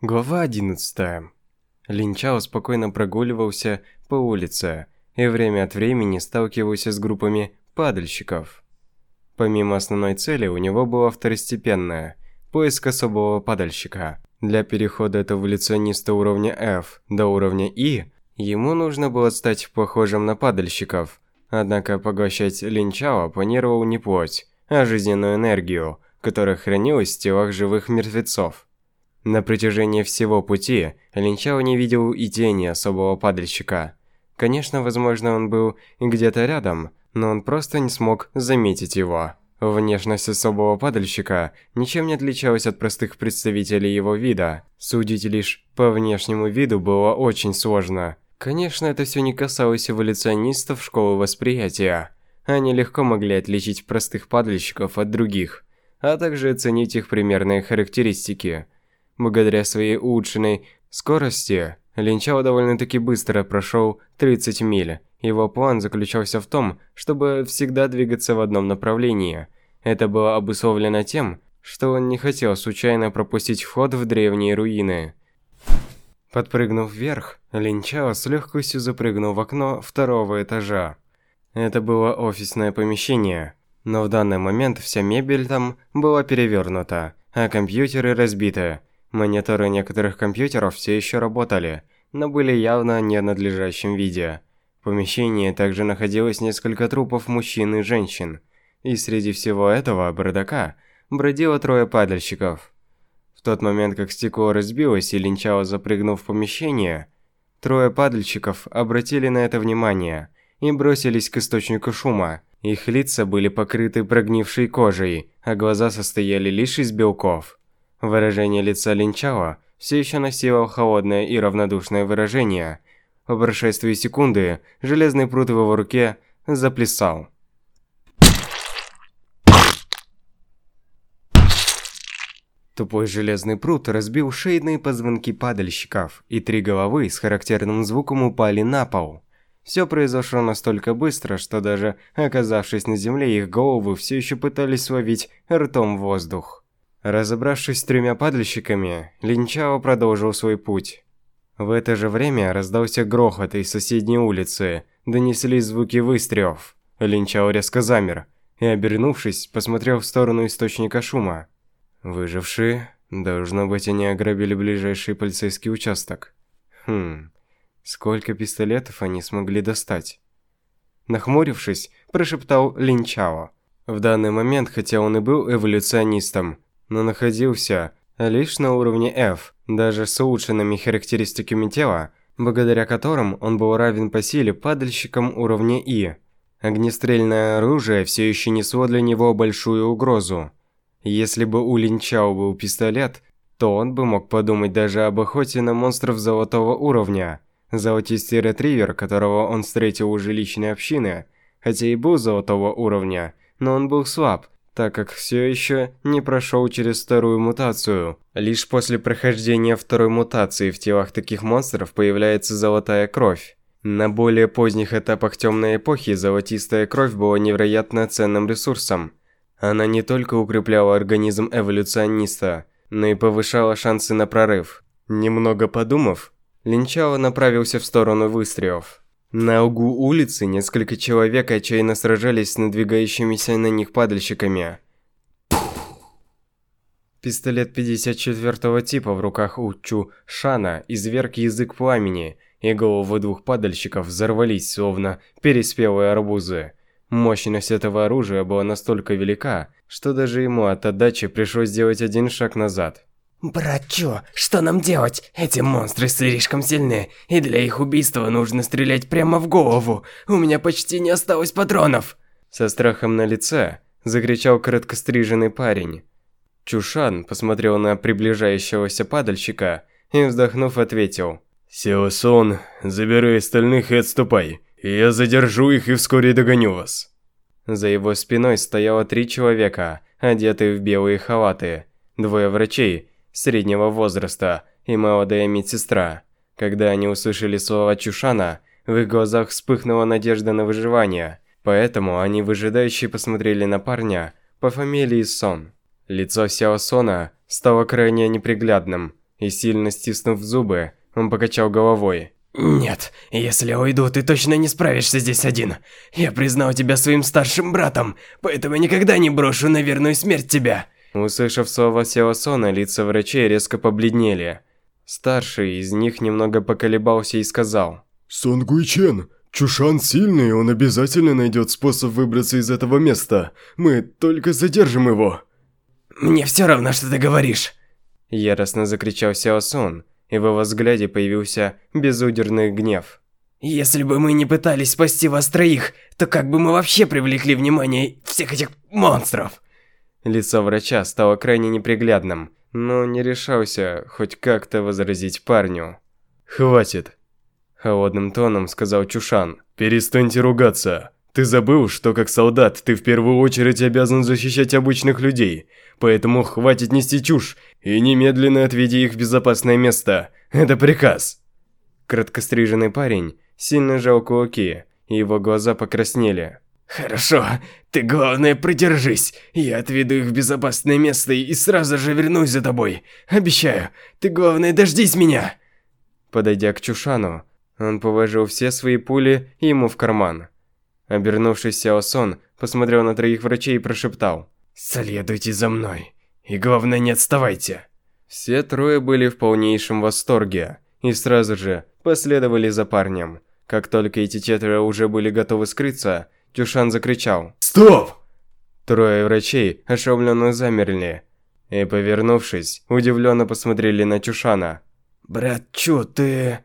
Глава 11. Линчао спокойно прогуливался по улице и время от времени сталкивался с группами падальщиков. Помимо основной цели, у него была второстепенная – поиск особого падальщика. Для перехода от эволюциониста уровня F до уровня И ему нужно было стать похожим на падальщиков. Однако поглощать Линчао планировал не плоть, а жизненную энергию, которая хранилась в телах живых мертвецов. На протяжении всего пути Линчао не видел и тени особого падальщика. Конечно, возможно, он был где-то рядом, но он просто не смог заметить его. Внешность особого падальщика ничем не отличалась от простых представителей его вида. Судить лишь по внешнему виду было очень сложно. Конечно, это все не касалось эволюционистов школы восприятия. Они легко могли отличить простых падальщиков от других, а также оценить их примерные характеристики – Благодаря своей улучшенной скорости, Линчао довольно-таки быстро прошел 30 миль. Его план заключался в том, чтобы всегда двигаться в одном направлении. Это было обусловлено тем, что он не хотел случайно пропустить вход в древние руины. Подпрыгнув вверх, Линчао с легкостью запрыгнул в окно второго этажа. Это было офисное помещение, но в данный момент вся мебель там была перевернута, а компьютеры разбиты. Мониторы некоторых компьютеров все еще работали, но были явно не в надлежащем виде. В помещении также находилось несколько трупов мужчин и женщин. И среди всего этого бардака бродило трое падальщиков. В тот момент, как стекло разбилось и Линчао запрыгнул в помещение, трое падальщиков обратили на это внимание и бросились к источнику шума. Их лица были покрыты прогнившей кожей, а глаза состояли лишь из белков. Выражение лица Линчао все еще носило холодное и равнодушное выражение. По прошествии секунды железный пруд в его руке заплясал. Тупой железный пруд разбил шейные позвонки падальщиков, и три головы с характерным звуком упали на пол. Все произошло настолько быстро, что даже оказавшись на земле, их головы все еще пытались ловить ртом воздух. Разобравшись с тремя падальщиками, Линчао продолжил свой путь. В это же время раздался грохот из соседней улицы, донеслись звуки выстрелов. Линчао резко замер и, обернувшись, посмотрел в сторону источника шума. Выжившие, должно быть, они ограбили ближайший полицейский участок. Хм, сколько пистолетов они смогли достать? Нахмурившись, прошептал Линчао. В данный момент, хотя он и был эволюционистом, но находился лишь на уровне F, даже с улучшенными характеристиками тела, благодаря которым он был равен по силе падальщикам уровня И. Огнестрельное оружие все еще несло для него большую угрозу. Если бы у Линчао был пистолет, то он бы мог подумать даже об охоте на монстров золотого уровня. Золотистый ретривер, которого он встретил у жилищной общины, хотя и был золотого уровня, но он был слаб так как все еще не прошел через вторую мутацию. Лишь после прохождения второй мутации в телах таких монстров появляется золотая кровь. На более поздних этапах темной эпохи золотистая кровь была невероятно ценным ресурсом. Она не только укрепляла организм эволюциониста, но и повышала шансы на прорыв. Немного подумав, Линчао направился в сторону выстрелов. На углу улицы несколько человек отчаянно сражались с надвигающимися на них падальщиками. Пистолет 54-го типа в руках у Чу Шана изверг язык пламени, и головы двух падальщиков взорвались, словно переспелые арбузы. Мощность этого оружия была настолько велика, что даже ему от отдачи пришлось сделать один шаг назад. «Братчо, что нам делать? Эти монстры слишком сильны, и для их убийства нужно стрелять прямо в голову. У меня почти не осталось патронов!» Со страхом на лице закричал короткостриженный парень. Чушан посмотрел на приближающегося падальщика и, вздохнув, ответил. «Сеосон, забирай остальных и отступай. Я задержу их и вскоре догоню вас». За его спиной стояло три человека, одетые в белые халаты. Двое врачей среднего возраста, и молодая медсестра. Когда они услышали слова Чушана, в их глазах вспыхнула надежда на выживание, поэтому они выжидающе посмотрели на парня по фамилии Сон. Лицо Сяо Сона стало крайне неприглядным. И сильно стиснув зубы, он покачал головой. «Нет, если уйду, ты точно не справишься здесь один. Я признал тебя своим старшим братом, поэтому никогда не брошу на верную смерть тебя». Услышав слова Сеосона, лица врачей резко побледнели. Старший из них немного поколебался и сказал. «Сон Гуйчен, Чушан сильный, он обязательно найдет способ выбраться из этого места. Мы только задержим его». «Мне все равно, что ты говоришь!» Яростно закричал Сяосон, и в его взгляде появился безудержный гнев. «Если бы мы не пытались спасти вас троих, то как бы мы вообще привлекли внимание всех этих монстров?» Лицо врача стало крайне неприглядным, но не решался хоть как-то возразить парню. «Хватит!» Холодным тоном сказал Чушан. «Перестаньте ругаться. Ты забыл, что как солдат ты в первую очередь обязан защищать обычных людей. Поэтому хватит нести чушь и немедленно отведи их в безопасное место. Это приказ». Краткостриженный парень сильно жал кулаки, и его глаза покраснели. «Хорошо, ты главное продержись. Я отведу их в безопасное место и сразу же вернусь за тобой. Обещаю, ты главное дождись меня!» Подойдя к Чушану, он положил все свои пули ему в карман. Обернувшись, Сяосон посмотрел на троих врачей и прошептал. «Следуйте за мной. И главное, не отставайте». Все трое были в полнейшем восторге и сразу же последовали за парнем. Как только эти четверо уже были готовы скрыться, Тюшан закричал «Стоп!». Трое врачей ошеломленно замерли и, повернувшись, удивленно посмотрели на Чушана. «Брат Чу, ты...»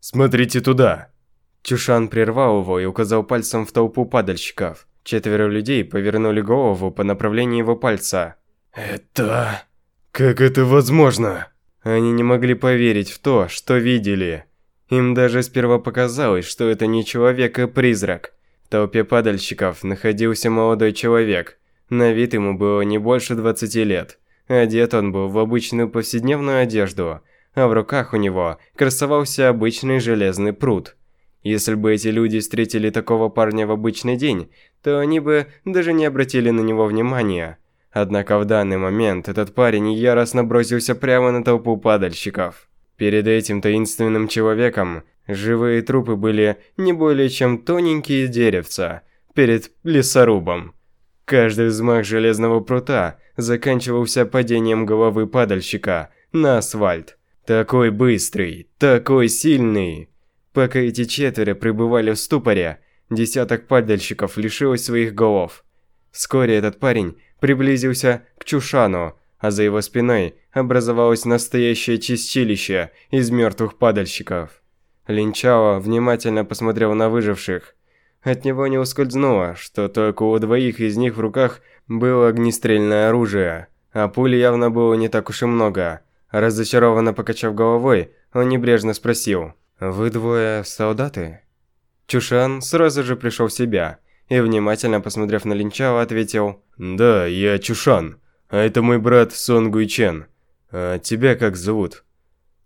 «Смотрите туда!» Чушан прервал его и указал пальцем в толпу падальщиков. Четверо людей повернули голову по направлению его пальца. «Это...» «Как это возможно?» Они не могли поверить в то, что видели. Им даже сперва показалось, что это не человек, а призрак. Толпе падальщиков находился молодой человек. На вид ему было не больше 20 лет. Одет он был в обычную повседневную одежду – а в руках у него красовался обычный железный пруд. Если бы эти люди встретили такого парня в обычный день, то они бы даже не обратили на него внимания. Однако в данный момент этот парень яростно бросился прямо на толпу падальщиков. Перед этим таинственным человеком живые трупы были не более чем тоненькие деревца перед лесорубом. Каждый взмах железного прута заканчивался падением головы падальщика на асфальт. Такой быстрый, такой сильный. Пока эти четверо пребывали в ступоре, десяток падальщиков лишилось своих голов. Вскоре этот парень приблизился к Чушану, а за его спиной образовалось настоящее чистилище из мертвых падальщиков. Линчао внимательно посмотрел на выживших. От него не ускользнуло, что только у двоих из них в руках было огнестрельное оружие, а пуль явно было не так уж и много – Разочарованно покачав головой, он небрежно спросил, «Вы двое солдаты?» Чушан сразу же пришел в себя и, внимательно посмотрев на Линчао, ответил, «Да, я Чушан, а это мой брат Сон Гуйчен. А тебя как зовут?»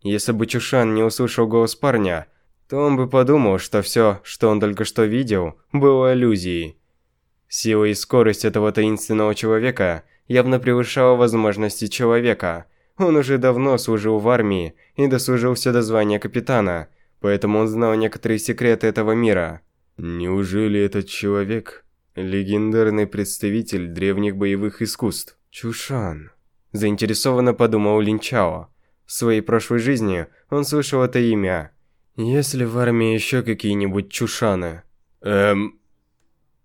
Если бы Чушан не услышал голос парня, то он бы подумал, что все, что он только что видел, было иллюзией. Сила и скорость этого таинственного человека явно превышала возможности человека – он уже давно служил в армии и дослужился до звания капитана, поэтому он знал некоторые секреты этого мира. Неужели этот человек – легендарный представитель древних боевых искусств? Чушан. Заинтересованно подумал Линчао. В своей прошлой жизни он слышал это имя. Есть ли в армии еще какие-нибудь Чушаны? Эм...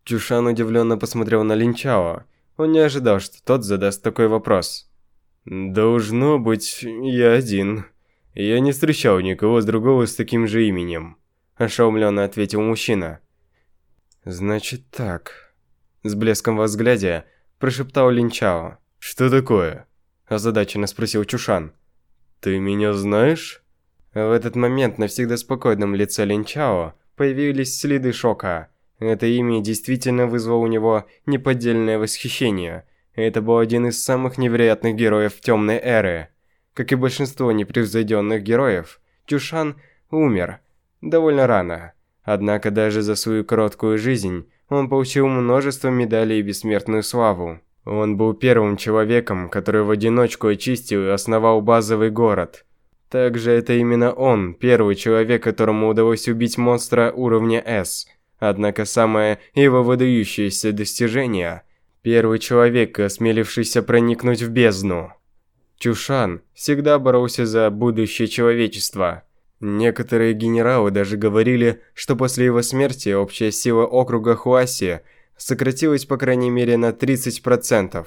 Чушан удивленно посмотрел на Линчао. Он не ожидал, что тот задаст такой вопрос. «Должно быть, я один. Я не встречал никого с другого с таким же именем», – ошеломленно ответил мужчина. «Значит так...» С блеском во взгляде прошептал Линчао. «Что такое?» – озадаченно спросил Чушан. «Ты меня знаешь?» В этот момент на всегда спокойном лице Линчао появились следы шока. Это имя действительно вызвало у него неподдельное восхищение – это был один из самых невероятных героев Темной Эры. Как и большинство непревзойденных героев, Тюшан умер довольно рано. Однако даже за свою короткую жизнь он получил множество медалей и бессмертную славу. Он был первым человеком, который в одиночку очистил и основал базовый город. Также это именно он, первый человек, которому удалось убить монстра уровня S. Однако самое его выдающееся достижение – первый человек, осмелившийся проникнуть в бездну. Чушан всегда боролся за будущее человечества. Некоторые генералы даже говорили, что после его смерти общая сила округа Хуаси сократилась по крайней мере на 30%.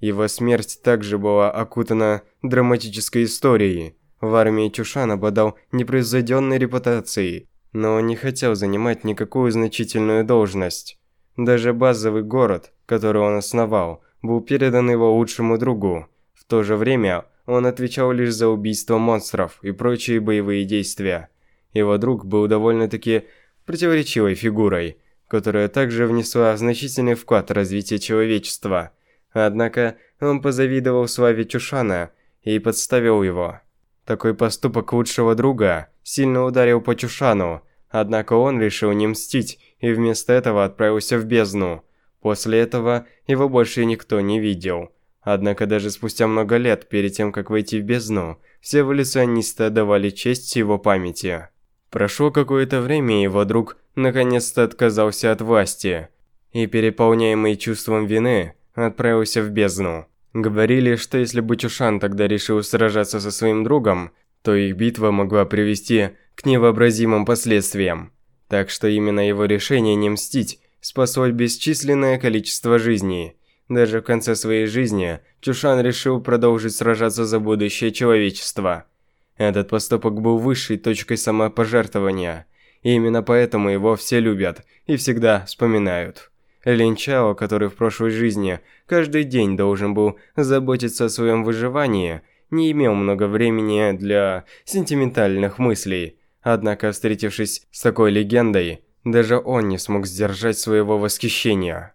Его смерть также была окутана драматической историей. В армии Чушан обладал непревзойденной репутацией, но не хотел занимать никакую значительную должность. Даже базовый город, который он основал, был передан его лучшему другу – то же время он отвечал лишь за убийство монстров и прочие боевые действия. Его друг был довольно-таки противоречивой фигурой, которая также внесла значительный вклад в развитие человечества. Однако он позавидовал славе Чушана и подставил его. Такой поступок лучшего друга сильно ударил по Чушану, однако он решил не мстить и вместо этого отправился в бездну. После этого его больше никто не видел. Однако даже спустя много лет, перед тем, как войти в бездну, все эволюционисты отдавали честь его памяти. Прошло какое-то время, и его друг наконец-то отказался от власти, и, переполняемый чувством вины, отправился в бездну. Говорили, что если бы Чушан тогда решил сражаться со своим другом, то их битва могла привести к невообразимым последствиям. Так что именно его решение не мстить спасло бесчисленное количество жизней – даже в конце своей жизни Чушан решил продолжить сражаться за будущее человечества. Этот поступок был высшей точкой самопожертвования, и именно поэтому его все любят и всегда вспоминают. Лин Чао, который в прошлой жизни каждый день должен был заботиться о своем выживании, не имел много времени для сентиментальных мыслей. Однако, встретившись с такой легендой, даже он не смог сдержать своего восхищения.